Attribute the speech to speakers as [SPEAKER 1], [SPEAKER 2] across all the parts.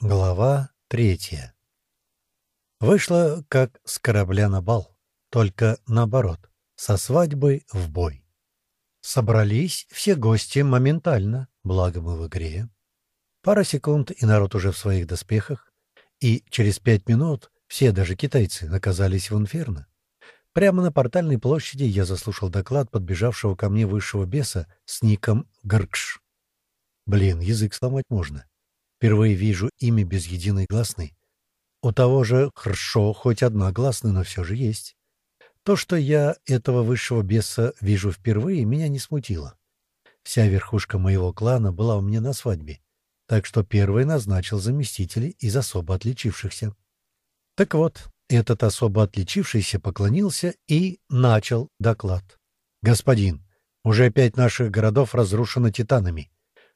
[SPEAKER 1] Глава третья. Вышло как с корабля на бал, только наоборот, со свадьбы в бой. Собрались все гости моментально, благо мы в игре. Пара секунд, и народ уже в своих доспехах, и через пять минут все, даже китайцы, оказались в инферно. Прямо на портальной площади я заслушал доклад подбежавшего ко мне высшего беса с ником Гркш. Блин, язык сломать можно. Впервые вижу имя без единой гласной. У того же хорошо хоть одна гласная, но все же есть. То, что я этого высшего беса вижу впервые, меня не смутило. Вся верхушка моего клана была у меня на свадьбе, так что первый назначил заместителей из особо отличившихся. Так вот, этот особо отличившийся поклонился и начал доклад. «Господин, уже пять наших городов разрушено титанами.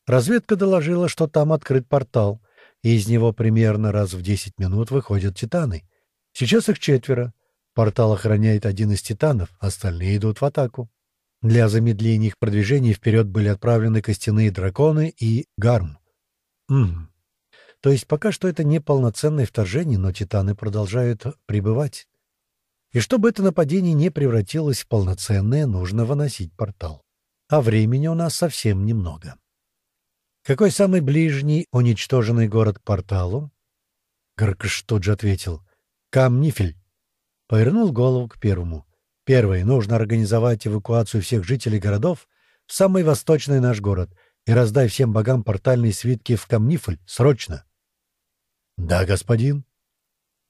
[SPEAKER 1] Разведка доложила, что там открыт портал, и из него примерно раз в 10 минут выходят титаны. Сейчас их четверо. Портал охраняет один из титанов, остальные идут в атаку. Для замедления их продвижения вперед были отправлены костяные драконы и гарм. Угу. То есть пока что это не полноценное вторжение, но титаны продолжают прибывать. И чтобы это нападение не превратилось в полноценное, нужно выносить портал. А времени у нас совсем немного. Какой самый ближний уничтоженный город к порталу? Гаркаш тут же ответил. Камнифель. Повернул голову к первому. Первый. Нужно организовать эвакуацию всех жителей городов в самый восточный наш город и раздай всем богам портальные свитки в Камнифель. Срочно. Да, господин.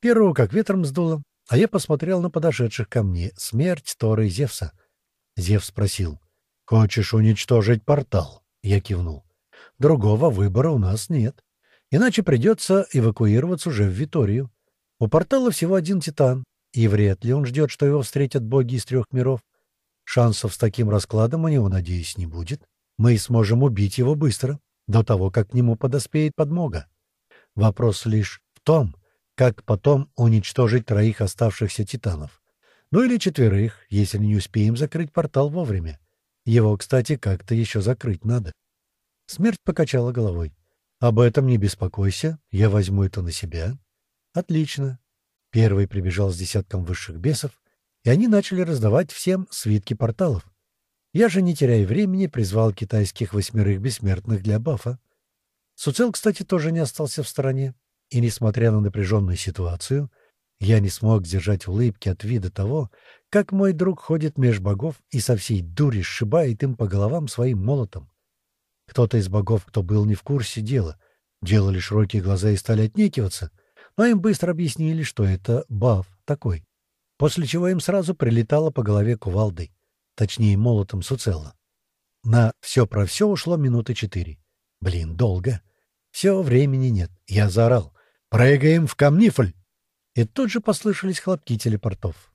[SPEAKER 1] Первого как ветром сдуло, а я посмотрел на подошедших ко мне смерть Торы и Зевса. Зевс спросил. «Хочешь уничтожить портал?» Я кивнул. Другого выбора у нас нет. Иначе придется эвакуироваться уже в Виторию. У портала всего один титан, и вряд ли он ждет, что его встретят боги из трех миров. Шансов с таким раскладом у него, надеюсь, не будет. Мы сможем убить его быстро, до того, как к нему подоспеет подмога. Вопрос лишь в том, как потом уничтожить троих оставшихся титанов. Ну или четверых, если не успеем закрыть портал вовремя. Его, кстати, как-то еще закрыть надо. Смерть покачала головой. «Об этом не беспокойся, я возьму это на себя». «Отлично». Первый прибежал с десятком высших бесов, и они начали раздавать всем свитки порталов. Я же, не теряя времени, призвал китайских восьмерых бессмертных для бафа. Суцел, кстати, тоже не остался в стороне, и, несмотря на напряженную ситуацию, я не смог сдержать улыбки от вида того, как мой друг ходит меж богов и со всей дури сшибает им по головам своим молотом. Кто-то из богов, кто был не в курсе дела, делали широкие глаза и стали отнекиваться, но им быстро объяснили, что это баф такой. После чего им сразу прилетало по голове кувалдой, точнее молотом суцелла. На все про все ушло минуты четыре. Блин, долго. Все, времени нет. Я заорал. «Прыгаем в камнифль!» И тут же послышались хлопки телепортов.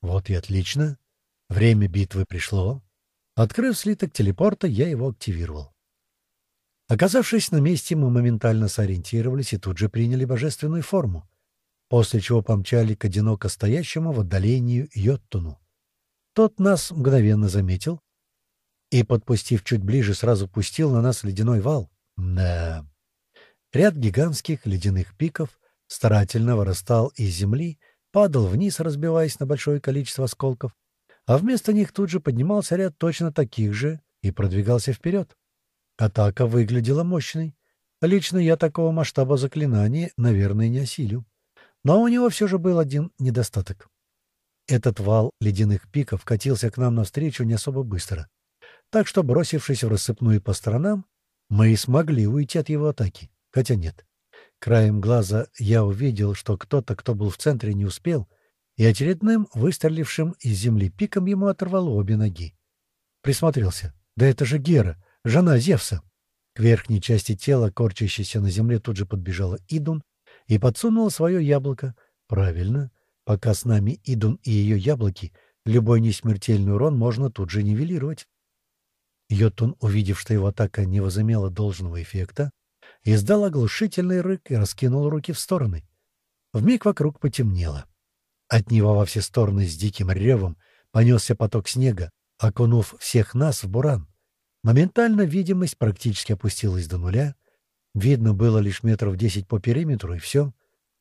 [SPEAKER 1] Вот и отлично. Время битвы пришло. Открыв слиток телепорта, я его активировал. Оказавшись на месте, мы моментально сориентировались и тут же приняли божественную форму, после чего помчали к одиноко стоящему в отдалении Йоттуну. Тот нас мгновенно заметил и, подпустив чуть ближе, сразу пустил на нас ледяной вал. Да. Ряд гигантских ледяных пиков старательно вырастал из земли, падал вниз, разбиваясь на большое количество осколков, а вместо них тут же поднимался ряд точно таких же и продвигался вперед. Атака выглядела мощной. Лично я такого масштаба заклинания, наверное, не осилю. Но у него все же был один недостаток. Этот вал ледяных пиков катился к нам навстречу не особо быстро. Так что, бросившись в рассыпную по сторонам, мы и смогли уйти от его атаки. Хотя нет. Краем глаза я увидел, что кто-то, кто был в центре, не успел, и очередным выстрелившим из земли пиком ему оторвало обе ноги. Присмотрелся. Да это же Гера! Жена Зевса. К верхней части тела, корчащейся на земле, тут же подбежала Идун и подсунула свое яблоко. Правильно. Пока с нами Идун и ее яблоки, любой несмертельный урон можно тут же нивелировать. Йотун, увидев, что его атака не возымела должного эффекта, издал оглушительный рык и раскинул руки в стороны. Вмиг вокруг потемнело. От него во все стороны с диким ревом понесся поток снега, окунув всех нас в буран. Моментально видимость практически опустилась до нуля. Видно было лишь метров десять по периметру, и все.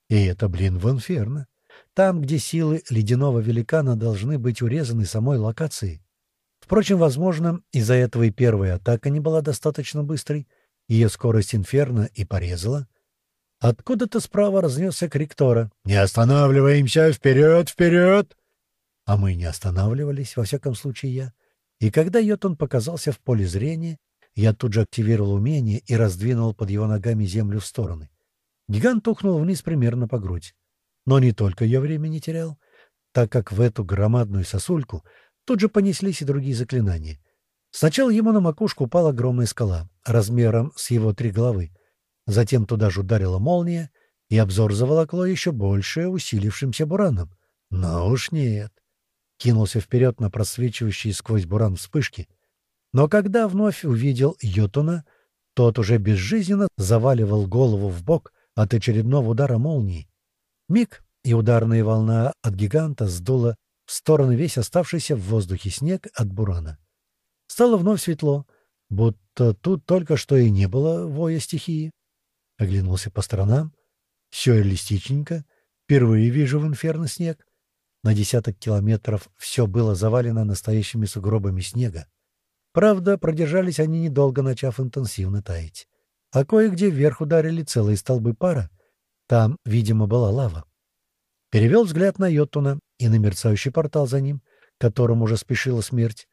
[SPEAKER 1] И это, блин, в инферно. Там, где силы ледяного великана должны быть урезаны самой локацией. Впрочем, возможно, из-за этого и первая атака не была достаточно быстрой, ее скорость инферно и порезала. Откуда-то справа разнесся крик Тора. «Не останавливаемся! Вперед! Вперед!» А мы не останавливались, во всяком случае я. И когда Йотун показался в поле зрения, я тут же активировал умение и раздвинул под его ногами землю в стороны. Гигант ухнул вниз примерно по грудь. Но не только я времени терял, так как в эту громадную сосульку тут же понеслись и другие заклинания. Сначала ему на макушку упала огромная скала, размером с его три головы. Затем туда же ударила молния, и обзор заволокло еще больше усилившимся бураном. Но уж нет. Кинулся вперед на просвечивающие сквозь буран вспышки. Но когда вновь увидел Йотуна, тот уже безжизненно заваливал голову в бок от очередного удара молнии. Миг, и ударная волна от гиганта сдула в стороны весь оставшийся в воздухе снег от бурана. Стало вновь светло, будто тут только что и не было воя стихии. Оглянулся по сторонам. Все реалистичненько. Впервые вижу в инферно снег. На десяток километров все было завалено настоящими сугробами снега. Правда, продержались они недолго, начав интенсивно таять. А кое-где вверх ударили целые столбы пара, там, видимо, была лава. Перевел взгляд на Йотуна и на мерцающий портал за ним, которому уже спешила смерть.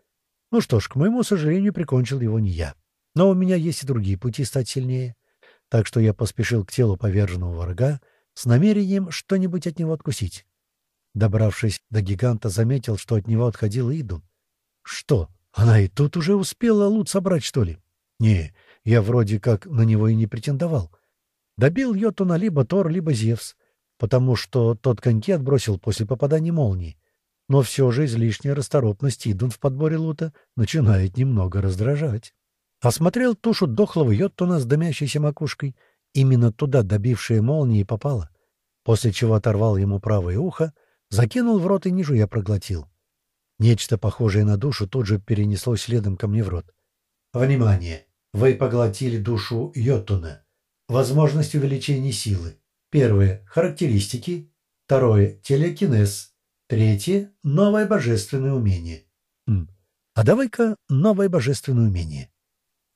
[SPEAKER 1] Ну что ж, к моему сожалению, прикончил его не я. Но у меня есть и другие пути стать сильнее. Так что я поспешил к телу поверженного врага с намерением что-нибудь от него откусить. Добравшись до гиганта, заметил, что от него отходил Иду. Что, она и тут уже успела лут собрать, что ли? Не, я вроде как на него и не претендовал. Добил Йотуна либо Тор, либо Зевс, потому что тот коньки отбросил после попадания молнии. Но все же излишняя расторопность Идун в подборе лута начинает немного раздражать. Осмотрел тушу дохлого Йоттуна с дымящейся макушкой. Именно туда добившая молнии попала. После чего оторвал ему правое ухо, закинул в рот и ниже я проглотил. Нечто похожее на душу тут же перенеслось следом ко мне в рот. «Внимание! Вы поглотили душу Йоттуна. Возможность увеличения силы. Первое — характеристики. Второе — телекинез. Третье — новое божественное умение. Хм. А давай-ка новое божественное умение.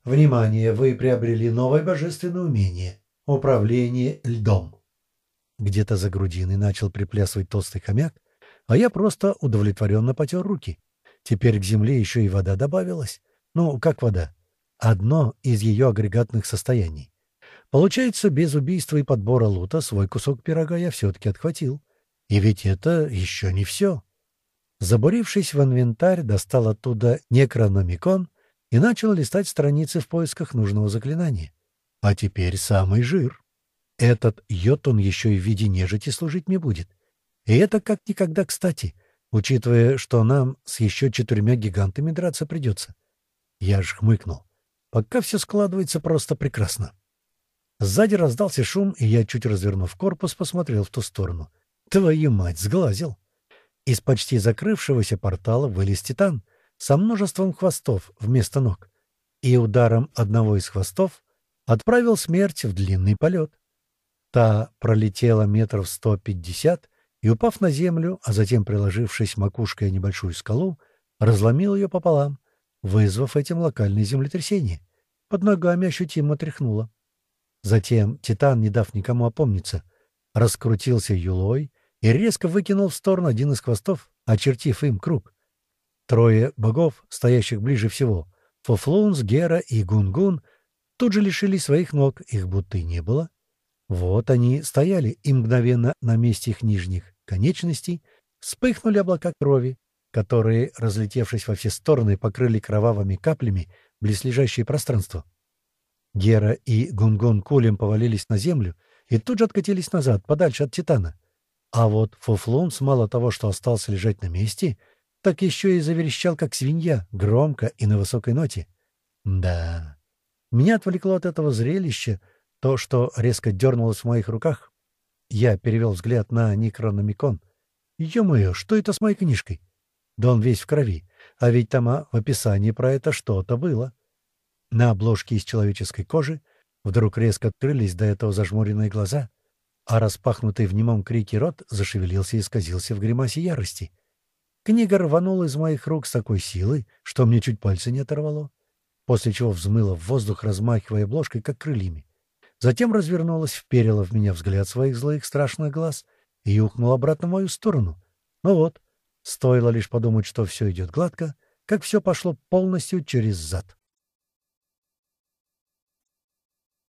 [SPEAKER 1] Внимание, вы приобрели новое божественное умение. Управление льдом. Где-то за грудиной начал приплясывать толстый хомяк, а я просто удовлетворенно потер руки. Теперь к земле еще и вода добавилась. Ну, как вода? Одно из ее агрегатных состояний. Получается, без убийства и подбора лута свой кусок пирога я все-таки отхватил. И ведь это еще не все. Забурившись в инвентарь, достал оттуда некрономикон и начал листать страницы в поисках нужного заклинания. А теперь самый жир. Этот йотун еще и в виде нежити служить мне будет. И это как никогда кстати, учитывая, что нам с еще четырьмя гигантами драться придется. Я ж хмыкнул. Пока все складывается просто прекрасно. Сзади раздался шум, и я, чуть развернув корпус, посмотрел в ту сторону. Твою мать, сглазил! Из почти закрывшегося портала вылез титан со множеством хвостов вместо ног, и ударом одного из хвостов отправил смерть в длинный полет. Та пролетела метров сто пятьдесят и, упав на землю, а затем приложившись макушкой о небольшую скалу, разломил ее пополам, вызвав этим локальное землетрясение. Под ногами ощутимо тряхнуло. Затем Титан, не дав никому опомниться, раскрутился юлой и резко выкинул в сторону один из хвостов, очертив им круг. Трое богов, стоящих ближе всего, Фофлунс, Гера и Гунгун, тут же лишились своих ног, их будто и не было. Вот они стояли, и мгновенно на месте их нижних конечностей вспыхнули облака крови, которые, разлетевшись во все стороны, покрыли кровавыми каплями близлежащее пространство. Гера и Гунгун кулем повалились на землю и тут же откатились назад, подальше от Титана. А вот Фуфлунс мало того, что остался лежать на месте, так еще и заверещал, как свинья, громко и на высокой ноте. Да, меня отвлекло от этого зрелища то, что резко дернулось в моих руках. Я перевел взгляд на Некрономикон. Ё-моё, что это с моей книжкой? Да он весь в крови. А ведь там а, в описании про это что-то было. На обложке из человеческой кожи Вдруг резко открылись до этого зажмуренные глаза, а распахнутый в немом крике рот зашевелился и исказился в гримасе ярости. Книга рванула из моих рук с такой силой, что мне чуть пальцы не оторвало, после чего взмыла в воздух, размахивая обложкой, как крыльями. Затем развернулась, вперила в меня взгляд своих злых страшных глаз и ухнула обратно в мою сторону. Ну вот, стоило лишь подумать, что все идет гладко, как все пошло полностью через зад.